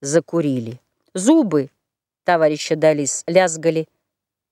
закурили. Зубы товарища Далис лязгали,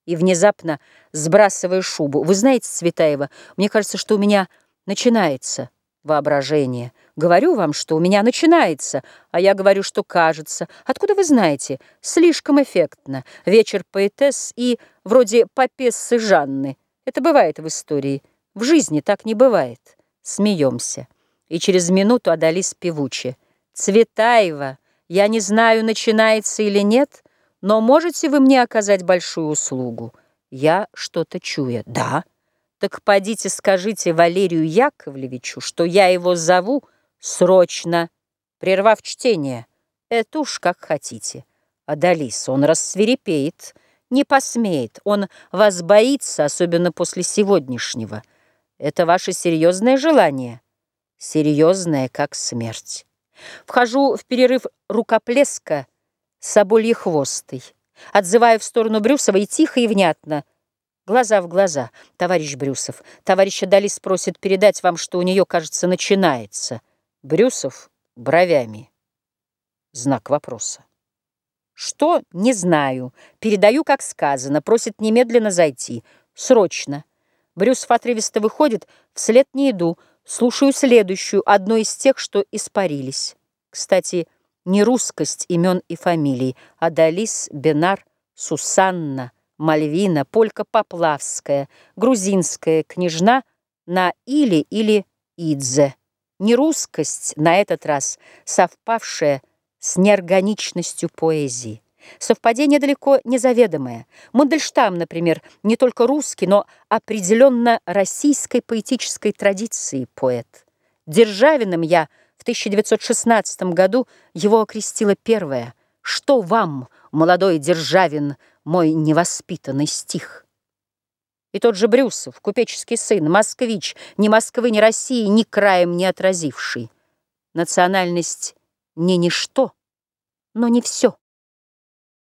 и внезапно, сбрасывая шубу, «Вы знаете, Цветаева, мне кажется, что у меня начинается воображение. Говорю вам, что у меня начинается, а я говорю, что кажется. Откуда вы знаете? Слишком эффектно. Вечер поэтесс и вроде попессы Жанны. Это бывает в истории. В жизни так не бывает. Смеемся. И через минуту Адалис певуче. Цветаева, я не знаю, начинается или нет, но можете вы мне оказать большую услугу? Я что-то чуя. Да. Так подите скажите Валерию Яковлевичу, что я его зову срочно, прервав чтение. Это уж как хотите. Адалис, он рассверепеет, не посмеет. Он вас боится, особенно после сегодняшнего. Это ваше серьезное желание? Серьезное, как смерть. Вхожу в перерыв рукоплеска собольехвостой, отзывая в сторону Брюсова и тихо и внятно, глаза в глаза. Товарищ Брюсов, товарища Далис просит передать вам, что у нее, кажется, начинается. Брюсов бровями. Знак вопроса. Что? Не знаю. Передаю, как сказано. Просит немедленно зайти. Срочно. Брюсов отрывисто выходит, вслед не иду. Слушаю следующую, одну из тех, что испарились. Кстати, не русскость имен и фамилий. Адалис, Бенар, Сусанна, Мальвина, Полька Поплавская, грузинская княжна на Или или Идзе. Не русскость на этот раз, совпавшая с неорганичностью поэзии. Совпадение далеко незаведомое. Мандельштам, например, не только русский, но определенно российской поэтической традиции поэт. Державиным я в 1916 году его окрестила первая. «Что вам, молодой Державин, мой невоспитанный стих?» И тот же Брюсов, купеческий сын, москвич, ни Москвы, ни России, ни краем не отразивший. Национальность не ничто, но не все.